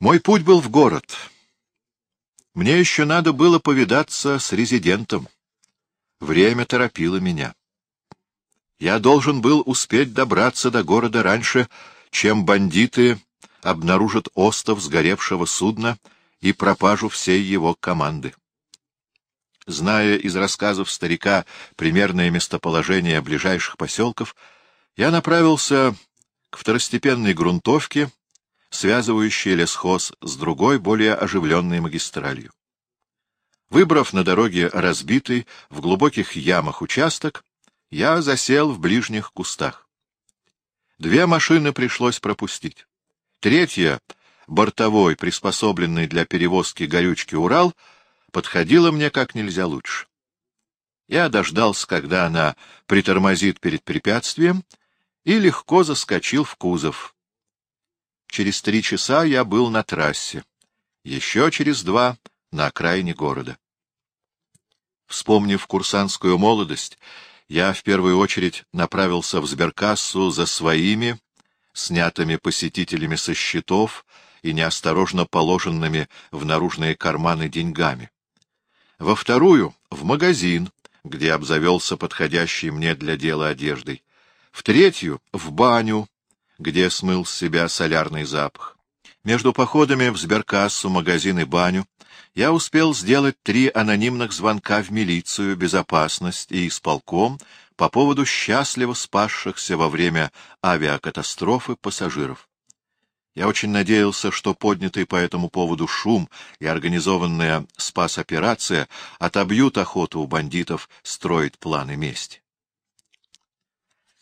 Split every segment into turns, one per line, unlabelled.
Мой путь был в город. Мне еще надо было повидаться с резидентом. Время торопило меня. Я должен был успеть добраться до города раньше, чем бандиты обнаружат остов сгоревшего судна и пропажу всей его команды. Зная из рассказов старика примерное местоположение ближайших поселков, я направился к второстепенной грунтовке, связывающей лесхоз с другой, более оживленной магистралью. Выбрав на дороге разбитый в глубоких ямах участок, я засел в ближних кустах. Две машины пришлось пропустить. Третья, бортовой, приспособленный для перевозки горючки Урал, подходила мне как нельзя лучше. Я дождался, когда она притормозит перед препятствием, и легко заскочил в кузов. Через три часа я был на трассе, еще через два — на окраине города. Вспомнив курсантскую молодость, я в первую очередь направился в сберкассу за своими, снятыми посетителями со счетов и неосторожно положенными в наружные карманы деньгами. Во вторую — в магазин, где обзавелся подходящей мне для дела одеждой. В третью — в баню, где смыл с себя солярный запах. Между походами в сберкассу, магазин и баню я успел сделать три анонимных звонка в милицию, безопасность и исполком по поводу счастливо спасшихся во время авиакатастрофы пассажиров. Я очень надеялся, что поднятый по этому поводу шум и организованная спас-операция отобьют охоту у бандитов строить планы мести.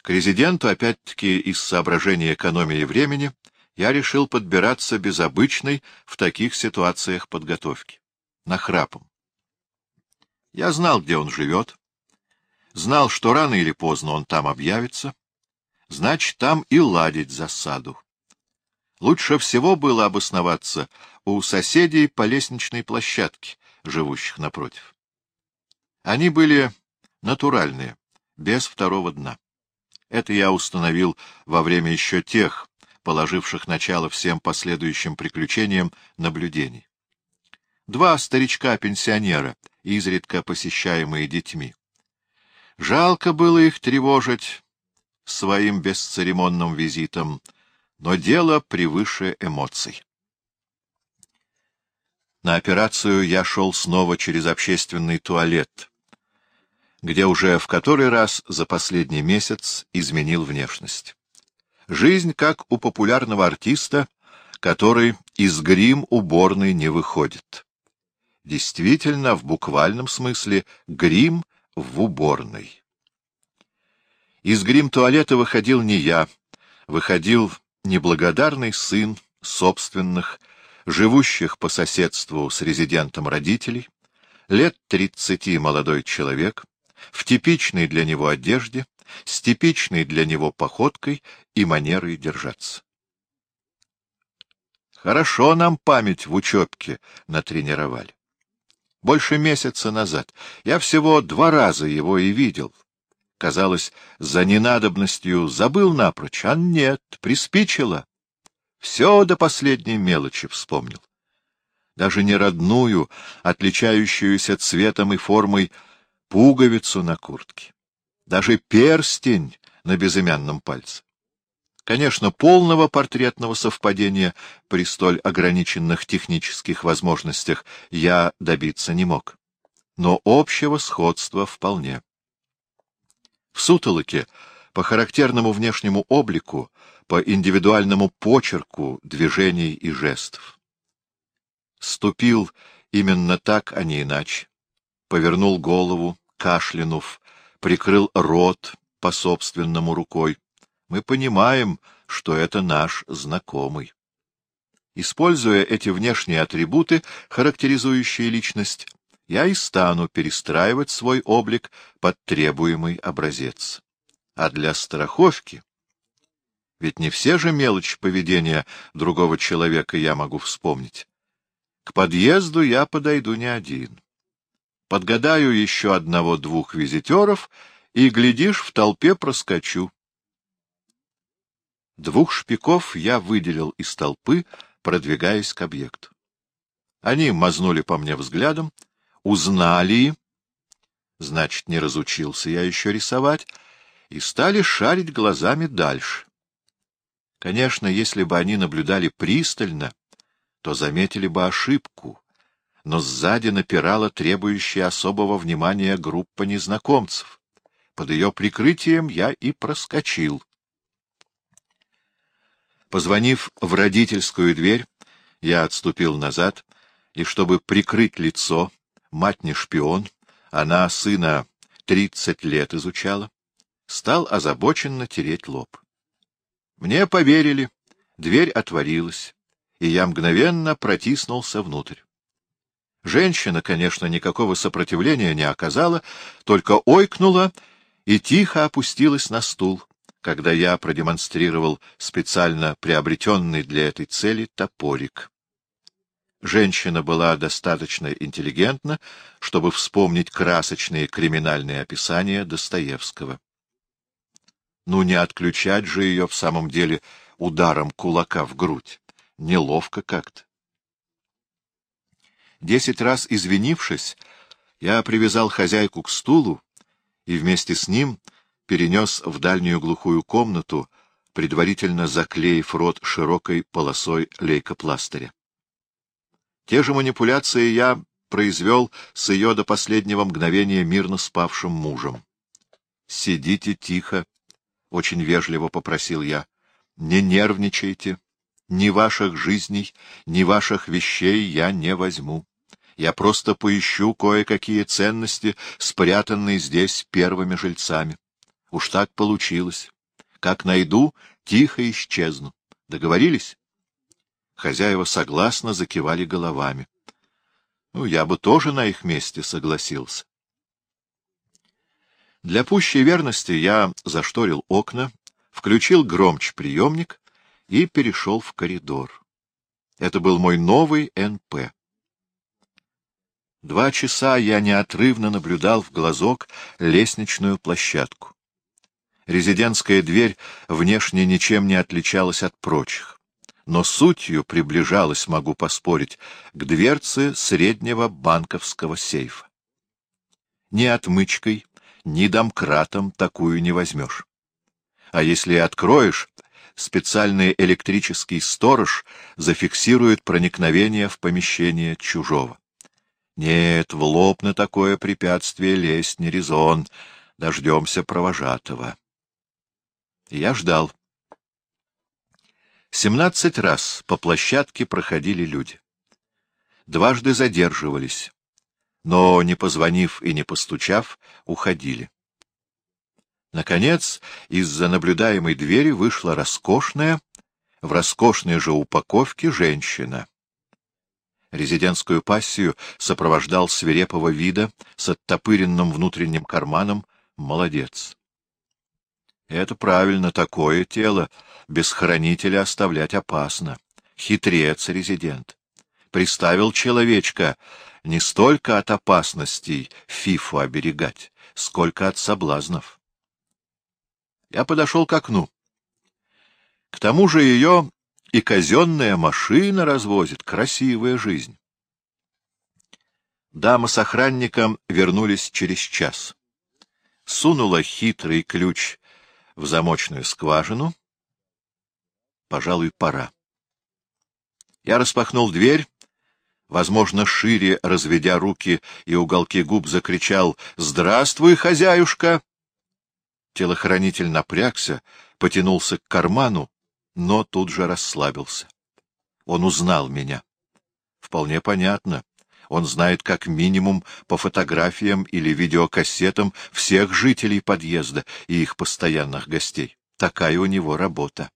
К резиденту, опять-таки, из соображения экономии времени, я решил подбираться без обычной в таких ситуациях подготовки, нахрапом. Я знал, где он живет, знал, что рано или поздно он там объявится, значит, там и ладить засаду. Лучше всего было обосноваться у соседей по лестничной площадке, живущих напротив. Они были натуральные, без второго дна. Это я установил во время еще тех положивших начало всем последующим приключениям наблюдений. Два старичка-пенсионера, изредка посещаемые детьми. Жалко было их тревожить своим бесцеремонным визитом, но дело превыше эмоций. На операцию я шел снова через общественный туалет, где уже в который раз за последний месяц изменил внешность. Жизнь как у популярного артиста, который из грим уборной не выходит. Действительно, в буквальном смысле, грим в уборной. Из грим-туалета выходил не я, выходил неблагодарный сын собственных, живущих по соседству с резидентом родителей, лет тридцати молодой человек, в типичной для него одежде, с типичной для него походкой и манерой держаться. Хорошо нам память в учебке натренировали. Больше месяца назад я всего два раза его и видел. Казалось, за ненадобностью забыл напрочь, а нет, приспичило. Все до последней мелочи вспомнил. Даже не родную, отличающуюся цветом и формой, пуговицу на куртке даже перстень на безымянном пальце. Конечно, полного портретного совпадения при столь ограниченных технических возможностях я добиться не мог. Но общего сходства вполне. В сутолоке, по характерному внешнему облику, по индивидуальному почерку движений и жестов. Ступил именно так, а не иначе. Повернул голову, кашлянув, прикрыл рот по-собственному рукой. Мы понимаем, что это наш знакомый. Используя эти внешние атрибуты, характеризующие личность, я и стану перестраивать свой облик под требуемый образец. А для страховки... Ведь не все же мелочи поведения другого человека я могу вспомнить. К подъезду я подойду не один подгадаю еще одного-двух визитеров и, глядишь, в толпе проскочу. Двух шпиков я выделил из толпы продвигаясь к объекту. Они мазнули по мне взглядом, узнали, значит, не разучился я еще рисовать, и стали шарить глазами дальше. Конечно, если бы они наблюдали пристально, то заметили бы ошибку, но сзади напирала требующая особого внимания группа незнакомцев. Под ее прикрытием я и проскочил. Позвонив в родительскую дверь, я отступил назад, и, чтобы прикрыть лицо, мать не шпион, она сына тридцать лет изучала, стал озабоченно тереть лоб. Мне поверили, дверь отворилась, и я мгновенно протиснулся внутрь. Женщина, конечно, никакого сопротивления не оказала, только ойкнула и тихо опустилась на стул, когда я продемонстрировал специально приобретенный для этой цели топорик. Женщина была достаточно интеллигентна, чтобы вспомнить красочные криминальные описания Достоевского. Ну, не отключать же ее в самом деле ударом кулака в грудь. Неловко как-то. Десять раз извинившись, я привязал хозяйку к стулу и вместе с ним перенес в дальнюю глухую комнату, предварительно заклеив рот широкой полосой лейкопластыря. Те же манипуляции я произвел с ее до последнего мгновения мирно спавшим мужем. — Сидите тихо, — очень вежливо попросил я. — Не нервничайте. Ни ваших жизней, ни ваших вещей я не возьму. Я просто поищу кое-какие ценности, спрятанные здесь первыми жильцами. Уж так получилось. Как найду, тихо исчезну. Договорились? Хозяева согласно закивали головами. Ну, я бы тоже на их месте согласился. Для пущей верности я зашторил окна, включил громче приемник и перешел в коридор. Это был мой новый НП. Два часа я неотрывно наблюдал в глазок лестничную площадку. Резидентская дверь внешне ничем не отличалась от прочих, но сутью приближалась, могу поспорить, к дверце среднего банковского сейфа. Ни отмычкой, ни домкратом такую не возьмешь. А если откроешь, специальный электрический сторож зафиксирует проникновение в помещение чужого. Нет, в лоб на такое препятствие лезть не резон. Дождемся провожатого. Я ждал. Семнадцать раз по площадке проходили люди. Дважды задерживались но, не позвонив и не постучав, уходили. Наконец, из-за наблюдаемой двери вышла роскошная, в роскошной же упаковке женщина. Резидентскую пассию сопровождал свирепого вида с оттопыренным внутренним карманом молодец. Это правильно, такое тело без хранителя оставлять опасно. Хитрец резидент. Приставил человечка не столько от опасностей Фифу оберегать, сколько от соблазнов. Я подошел к окну. К тому же ее и казенная машина развозит, красивая жизнь. Дама с охранником вернулись через час. Сунула хитрый ключ в замочную скважину. Пожалуй, пора. Я распахнул дверь возможно, шире разведя руки и уголки губ, закричал «Здравствуй, хозяюшка!» Телохранитель напрягся, потянулся к карману, но тут же расслабился. Он узнал меня. Вполне понятно. Он знает как минимум по фотографиям или видеокассетам всех жителей подъезда и их постоянных гостей. Такая у него работа.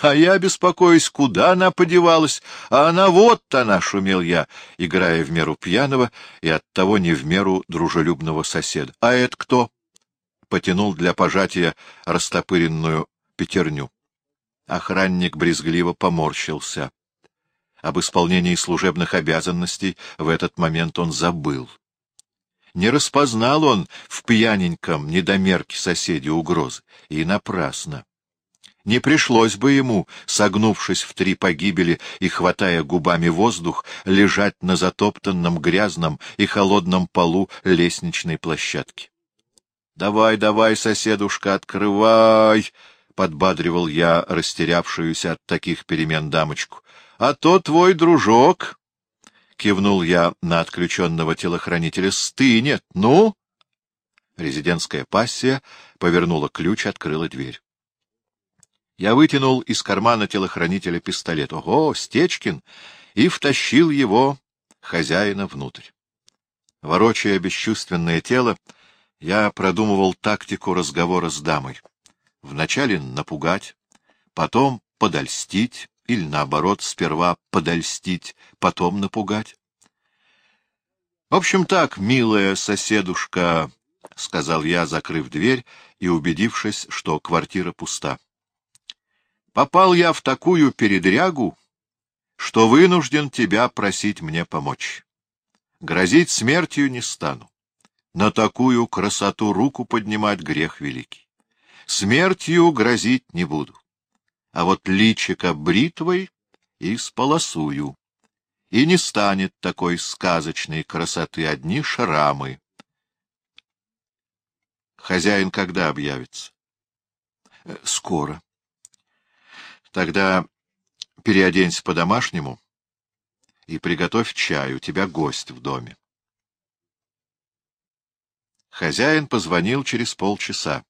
А я беспокоюсь, куда она подевалась, а она вот она, — шумел я, играя в меру пьяного и оттого не в меру дружелюбного соседа. — А это кто? — потянул для пожатия растопыренную пятерню. Охранник брезгливо поморщился. Об исполнении служебных обязанностей в этот момент он забыл. Не распознал он в пьяненьком недомерке соседи угрозы, и напрасно. Не пришлось бы ему, согнувшись в три погибели и хватая губами воздух, лежать на затоптанном грязном и холодном полу лестничной площадки. — Давай, давай, соседушка, открывай! — подбадривал я растерявшуюся от таких перемен дамочку. — А то твой дружок, — кивнул я на отключенного телохранителя, — стынет. Ну? Резидентская пассия повернула ключ, открыла дверь. Я вытянул из кармана телохранителя пистолет. Ого, Стечкин! И втащил его хозяина внутрь. Ворочая бесчувственное тело, я продумывал тактику разговора с дамой. Вначале напугать, потом подольстить, или, наоборот, сперва подольстить, потом напугать. — В общем так, милая соседушка, — сказал я, закрыв дверь и убедившись, что квартира пуста. Попал я в такую передрягу, что вынужден тебя просить мне помочь. Грозить смертью не стану. На такую красоту руку поднимать грех великий. Смертью грозить не буду. А вот личика бритвой и сполосую. И не станет такой сказочной красоты одни шрамы. Хозяин когда объявится? Э, — Скоро. Тогда переоденься по-домашнему и приготовь чай, у тебя гость в доме. Хозяин позвонил через полчаса. —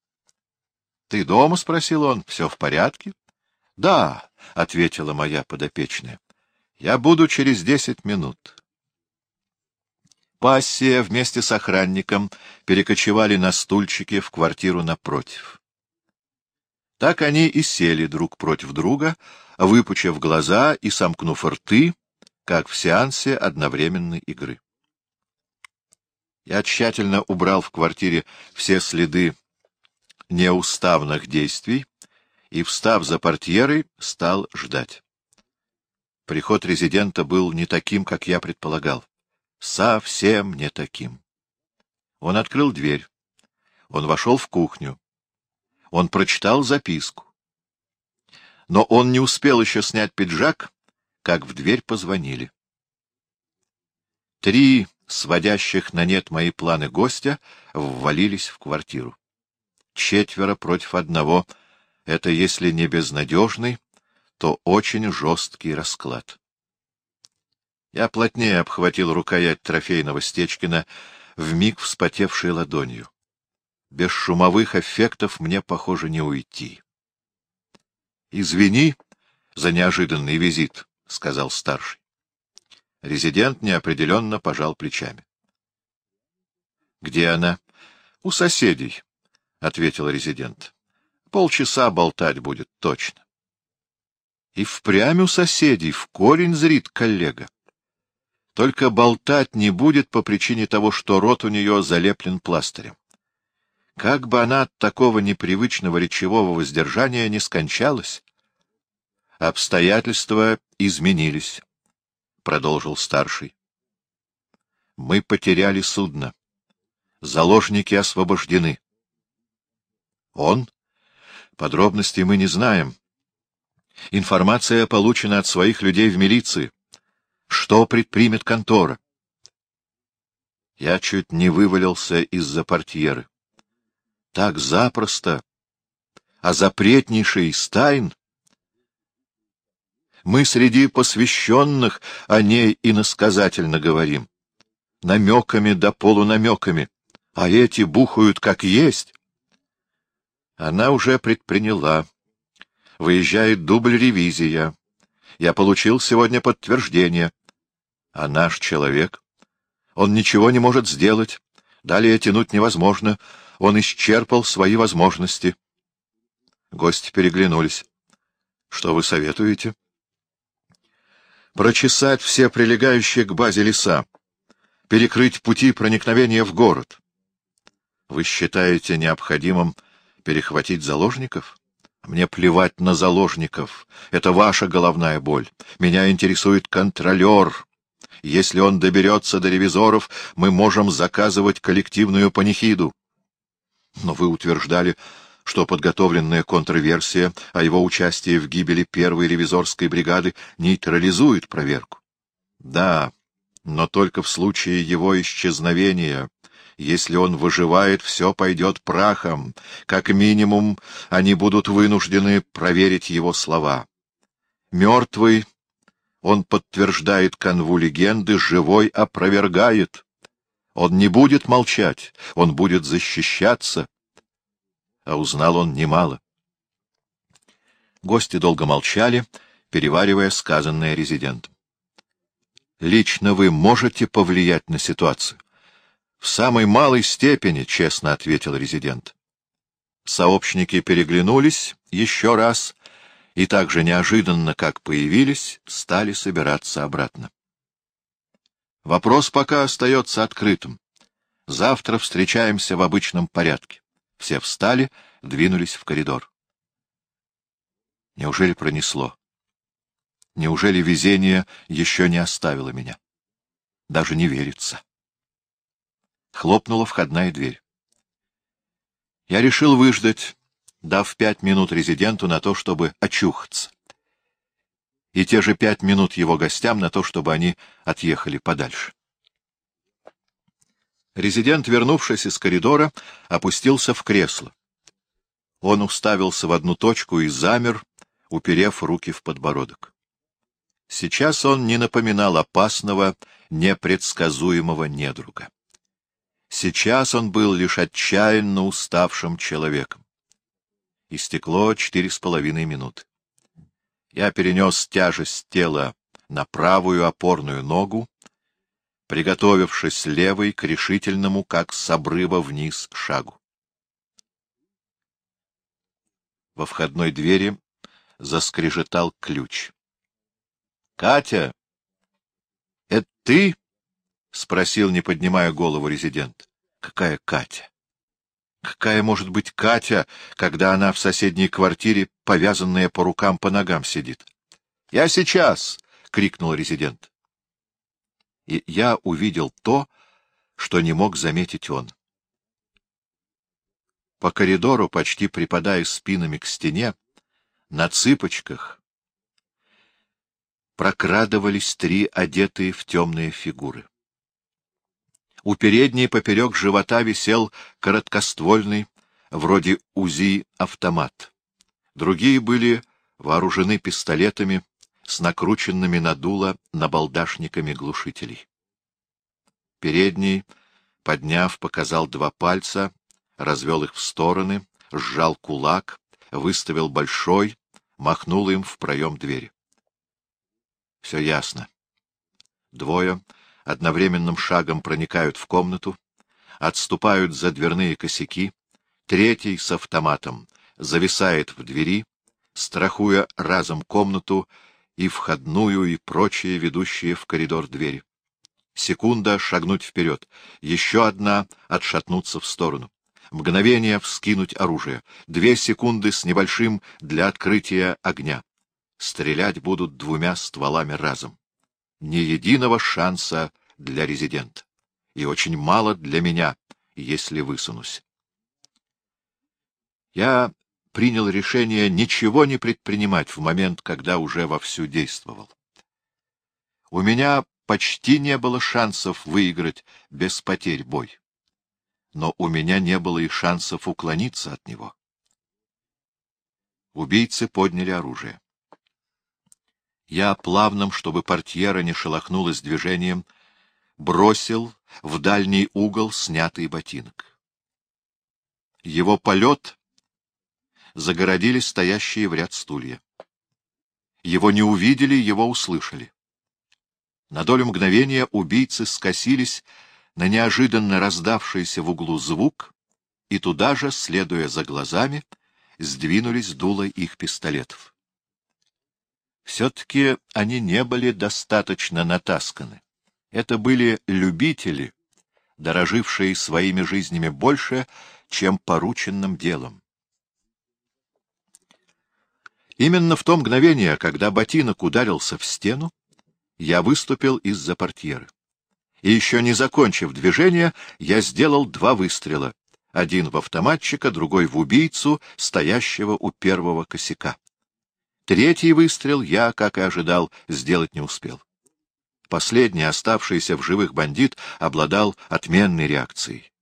Ты дома? — спросил он. — Все в порядке? — Да, — ответила моя подопечная. — Я буду через десять минут. Пассия вместе с охранником перекочевали на стульчики в квартиру напротив. Так они и сели друг против друга, выпучив глаза и сомкнув рты, как в сеансе одновременной игры. Я тщательно убрал в квартире все следы неуставных действий и, встав за портьерой, стал ждать. Приход резидента был не таким, как я предполагал. Совсем не таким. Он открыл дверь. Он вошел в кухню. Он прочитал записку. Но он не успел еще снять пиджак, как в дверь позвонили. Три сводящих на нет мои планы гостя ввалились в квартиру. Четверо против одного — это, если не безнадежный, то очень жесткий расклад. Я плотнее обхватил рукоять трофейного Стечкина, вмиг вспотевшей ладонью. Без шумовых эффектов мне, похоже, не уйти. — Извини за неожиданный визит, — сказал старший. Резидент неопределенно пожал плечами. — Где она? — У соседей, — ответил резидент. — Полчаса болтать будет точно. И впрямь у соседей в корень зрит коллега. Только болтать не будет по причине того, что рот у нее залеплен пластырем. Как бы она от такого непривычного речевого воздержания не скончалась. Обстоятельства изменились, — продолжил старший. Мы потеряли судно. Заложники освобождены. Он? Подробностей мы не знаем. Информация получена от своих людей в милиции. Что предпримет контора? Я чуть не вывалился из-за портьеры так запросто, а запретнейший из тайн. Мы среди посвященных о ней иносказательно говорим, намеками да полунамеками, а эти бухают как есть. Она уже предприняла. Выезжает дубль-ревизия. Я получил сегодня подтверждение. А наш человек? Он ничего не может сделать. Далее тянуть невозможно. Он исчерпал свои возможности. Гости переглянулись. — Что вы советуете? — Прочесать все прилегающие к базе леса, перекрыть пути проникновения в город. Вы считаете необходимым перехватить заложников? Мне плевать на заложников. Это ваша головная боль. Меня интересует контролер. Если он доберется до ревизоров, мы можем заказывать коллективную панихиду. Но вы утверждали, что подготовленная контрверсия о его участии в гибели первой ревизорской бригады нейтрализует проверку. Да, но только в случае его исчезновения. Если он выживает, все пойдет прахом. Как минимум, они будут вынуждены проверить его слова. Мертвый, он подтверждает канву легенды, живой опровергает. Он не будет молчать, он будет защищаться. А узнал он немало. Гости долго молчали, переваривая сказанное резидентом. Лично вы можете повлиять на ситуацию? В самой малой степени, честно ответил резидент. Сообщники переглянулись еще раз и так же неожиданно, как появились, стали собираться обратно. Вопрос пока остается открытым. Завтра встречаемся в обычном порядке. Все встали, двинулись в коридор. Неужели пронесло? Неужели везение еще не оставило меня? Даже не верится. Хлопнула входная дверь. Я решил выждать, дав пять минут резиденту на то, чтобы очухаться. И те же пять минут его гостям на то, чтобы они отъехали подальше. Резидент, вернувшись из коридора, опустился в кресло. Он уставился в одну точку и замер, уперев руки в подбородок. Сейчас он не напоминал опасного, непредсказуемого недруга. Сейчас он был лишь отчаянно уставшим человеком. Истекло четыре с половиной минуты. Я перенес тяжесть тела на правую опорную ногу, приготовившись левой к решительному, как с обрыва вниз, шагу. Во входной двери заскрежетал ключ. Катя! — Это ты? — спросил, не поднимая голову резидент. — Какая Катя? Какая может быть Катя, когда она в соседней квартире, повязанная по рукам, по ногам сидит? — Я сейчас! — крикнул резидент. И я увидел то, что не мог заметить он. По коридору, почти припадая спинами к стене, на цыпочках, прокрадывались три одетые в темные фигуры. У передней поперек живота висел короткоствольный, вроде УЗИ, автомат. Другие были вооружены пистолетами с накрученными на дуло набалдашниками глушителей. Передний, подняв, показал два пальца, развел их в стороны, сжал кулак, выставил большой, махнул им в проем двери. Все ясно. Двое одновременным шагом проникают в комнату, отступают за дверные косяки, третий с автоматом зависает в двери, страхуя разом комнату и входную, и прочие, ведущие в коридор двери. Секунда — шагнуть вперед, еще одна — отшатнуться в сторону. Мгновение — вскинуть оружие, две секунды с небольшим для открытия огня стрелять будут двумя стволами разом. Ни единого шанса для резидента. И очень мало для меня, если высунусь. Я принял решение ничего не предпринимать в момент, когда уже вовсю действовал. У меня почти не было шансов выиграть без потерь бой. Но у меня не было и шансов уклониться от него. Убийцы подняли оружие. Я плавным, чтобы портьера не шелохнулась движением, бросил в дальний угол снятый ботинок. Его полет загородили стоящие в ряд стулья. Его не увидели, его услышали. На долю мгновения убийцы скосились на неожиданно раздавшийся в углу звук, и туда же, следуя за глазами, сдвинулись дуло их пистолетов. Все-таки они не были достаточно натасканы. Это были любители, дорожившие своими жизнями больше, чем порученным делом. Именно в то мгновение, когда ботинок ударился в стену, я выступил из-за портьеры. И еще не закончив движение, я сделал два выстрела. Один в автоматчика, другой в убийцу, стоящего у первого косяка. Третий выстрел я, как и ожидал, сделать не успел. Последний, оставшийся в живых бандит, обладал отменной реакцией.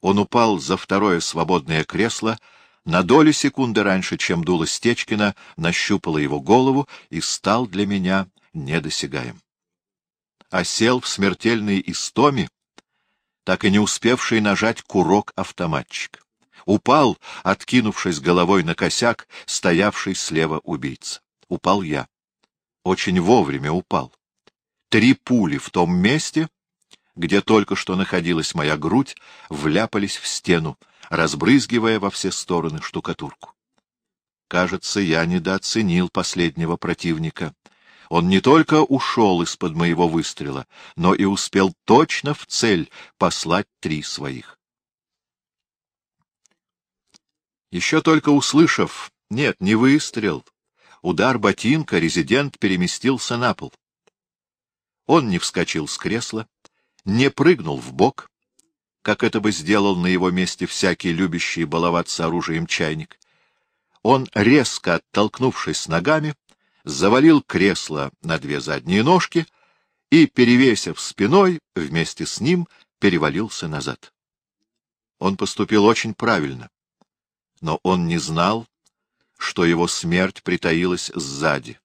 Он упал за второе свободное кресло, на долю секунды раньше, чем дуло Стечкина, нащупало его голову и стал для меня недосягаем. Осел в смертельной истоме, так и не успевший нажать курок автоматчик. Упал, откинувшись головой на косяк, стоявший слева убийца. Упал я. Очень вовремя упал. Три пули в том месте, где только что находилась моя грудь, вляпались в стену, разбрызгивая во все стороны штукатурку. Кажется, я недооценил последнего противника. Он не только ушел из-под моего выстрела, но и успел точно в цель послать три своих. Еще только услышав, нет, не выстрел, удар ботинка, резидент переместился на пол. Он не вскочил с кресла, не прыгнул в бок, как это бы сделал на его месте всякий любящий баловаться оружием чайник. Он, резко оттолкнувшись ногами, завалил кресло на две задние ножки и, перевесив спиной, вместе с ним перевалился назад. Он поступил очень правильно, но он не знал, что его смерть притаилась сзади,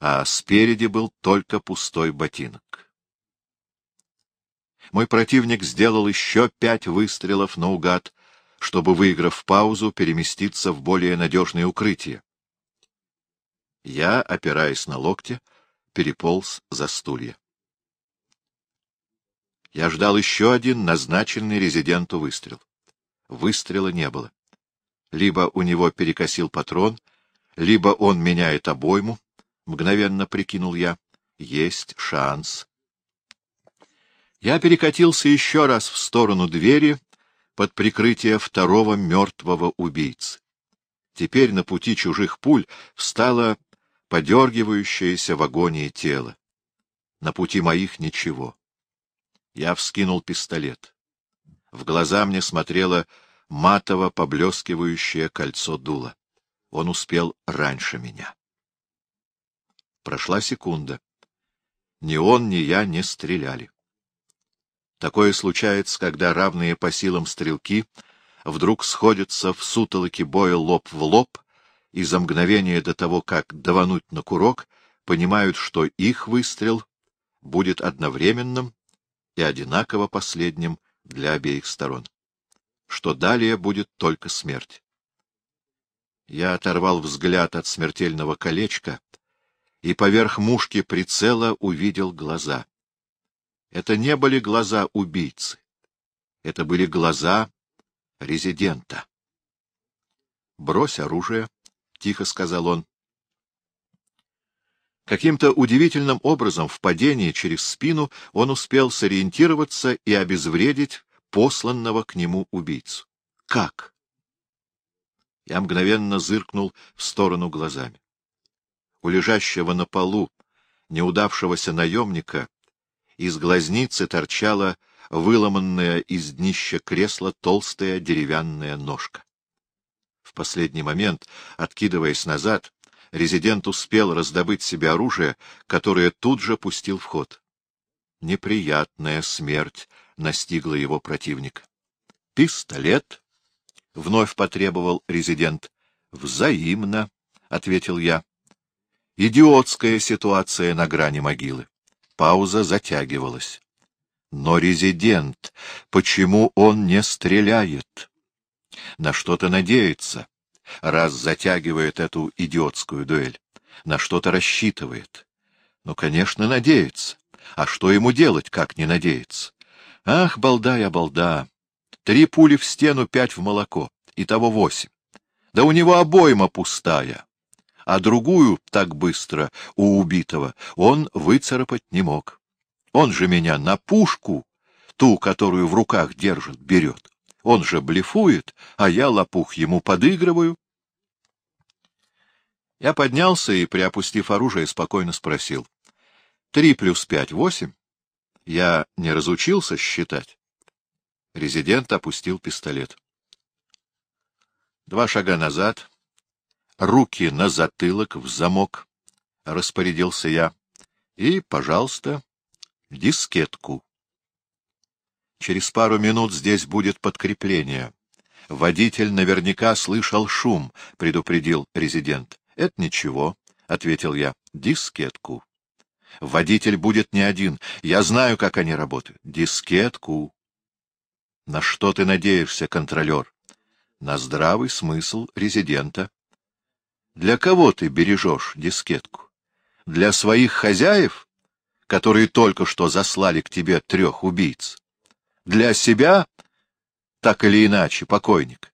а спереди был только пустой ботинок. Мой противник сделал еще пять выстрелов наугад, чтобы, выиграв паузу, переместиться в более надежное укрытие. Я, опираясь на локти, переполз за стулья. Я ждал еще один назначенный резиденту выстрел. Выстрела не было. Либо у него перекосил патрон, либо он меняет обойму, мгновенно прикинул я. Есть шанс. Я перекатился еще раз в сторону двери под прикрытие второго мертвого убийцы. Теперь на пути чужих пуль встало подергивающееся в агонии тело. На пути моих ничего. Я вскинул пистолет. В глаза мне смотрело матово поблескивающее кольцо дула. Он успел раньше меня. Прошла секунда. Ни он, ни я не стреляли. Такое случается, когда равные по силам стрелки вдруг сходятся в сутолоке боя лоб в лоб, и за мгновение до того, как давануть на курок, понимают, что их выстрел будет одновременным и одинаково последним для обеих сторон, что далее будет только смерть. Я оторвал взгляд от смертельного колечка и поверх мушки прицела увидел глаза — это не были глаза убийцы. Это были глаза резидента. «Брось оружие», — тихо сказал он. Каким-то удивительным образом в падении через спину он успел сориентироваться и обезвредить посланного к нему убийцу. Как? Я мгновенно зыркнул в сторону глазами. У лежащего на полу неудавшегося наемника из глазницы торчала выломанная из днища кресла толстая деревянная ножка. В последний момент, откидываясь назад, резидент успел раздобыть себе оружие, которое тут же пустил в ход. Неприятная смерть настигла его противника. «Пистолет?» — вновь потребовал резидент. «Взаимно», — ответил я. «Идиотская ситуация на грани могилы». Пауза затягивалась. Но резидент, почему он не стреляет? На что-то надеется, раз затягивает эту идиотскую дуэль. На что-то рассчитывает. Ну, конечно, надеется. А что ему делать, как не надеяться? Ах, балда я балда! Три пули в стену, пять в молоко. Итого восемь. Да у него обойма пустая а другую так быстро у убитого он выцарапать не мог. Он же меня на пушку, ту, которую в руках держит, берет. Он же блефует, а я лопух ему подыгрываю. Я поднялся и, приопустив оружие, спокойно спросил. — Три плюс пять — восемь? Я не разучился считать. Резидент опустил пистолет. Два шага назад, руки на затылок, в замок, — распорядился я. И, пожалуйста, дискетку. Через пару минут здесь будет подкрепление. Водитель наверняка слышал шум, — предупредил резидент. — Это ничего, — ответил я. — Дискетку. Водитель будет не один. Я знаю, как они работают. Дискетку. На что ты надеешься, контролер? На здравый смысл резидента. Для кого ты бережешь дискетку? Для своих хозяев, которые только что заслали к тебе трех убийц? Для себя, так или иначе, покойник?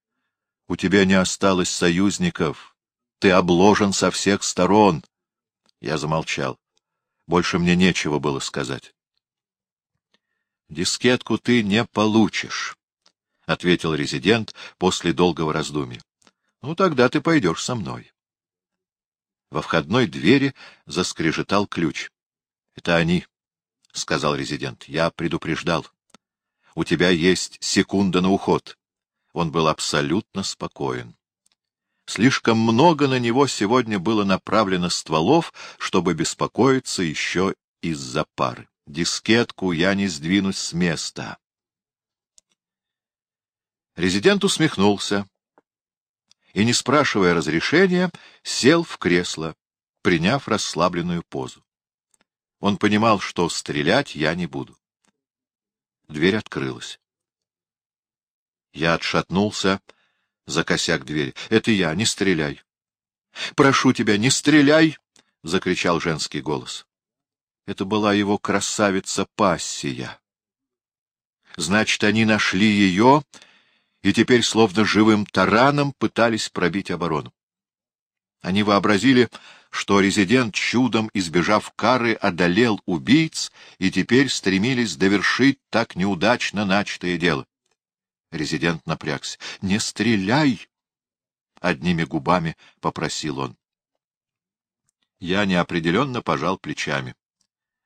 У тебя не осталось союзников. Ты обложен со всех сторон. Я замолчал. Больше мне нечего было сказать. — Дискетку ты не получишь, — ответил резидент после долгого раздумья. — Ну, тогда ты пойдешь со мной. Во входной двери заскрежетал ключ. — Это они, — сказал резидент. — Я предупреждал. У тебя есть секунда на уход. Он был абсолютно спокоен. Слишком много на него сегодня было направлено стволов, чтобы беспокоиться еще из-за пары. Дискетку я не сдвинусь с места. Резидент усмехнулся и, не спрашивая разрешения, сел в кресло, приняв расслабленную позу. Он понимал, что стрелять я не буду. Дверь открылась. Я отшатнулся, за косяк двери. — Это я, не стреляй. — Прошу тебя, не стреляй! — закричал женский голос. Это была его красавица Пассия. Значит, они нашли ее и теперь словно живым тараном пытались пробить оборону. Они вообразили, что резидент, чудом избежав кары, одолел убийц и теперь стремились довершить так неудачно начатое дело. Резидент напрягся. — Не стреляй! — одними губами попросил он. Я неопределенно пожал плечами.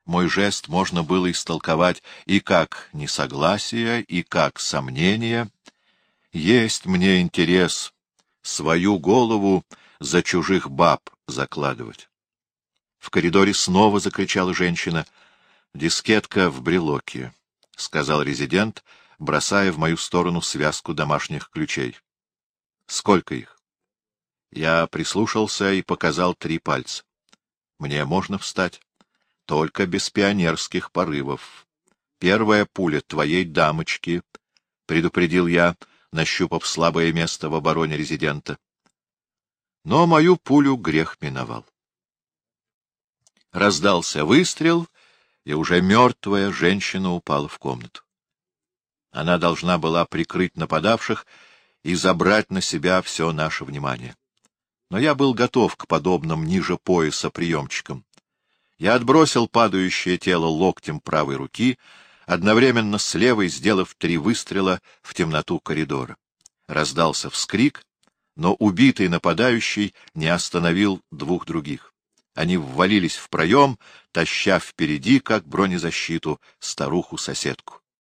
Мой жест можно было истолковать и как несогласие, и как сомнение. Есть мне интерес свою голову за чужих баб закладывать. В коридоре снова закричала женщина. — Дискетка в брелоке, — сказал резидент, бросая в мою сторону связку домашних ключей. — Сколько их? Я прислушался и показал три пальца. — Мне можно встать? — Только без пионерских порывов. Первая пуля твоей дамочки, — предупредил я, нащупав слабое место в обороне резидента. Но мою пулю грех миновал. Раздался выстрел, и уже мертвая женщина упала в комнату. Она должна была прикрыть нападавших и забрать на себя все наше внимание. Но я был готов к подобным ниже пояса приемчикам. Я отбросил падающее тело локтем правой руки, одновременно с левой сделав три выстрела в темноту коридора. Раздался вскрик, но убитый нападающий не остановил двух других. Они ввалились в проем, таща впереди, как бронезащиту, старуху-соседку.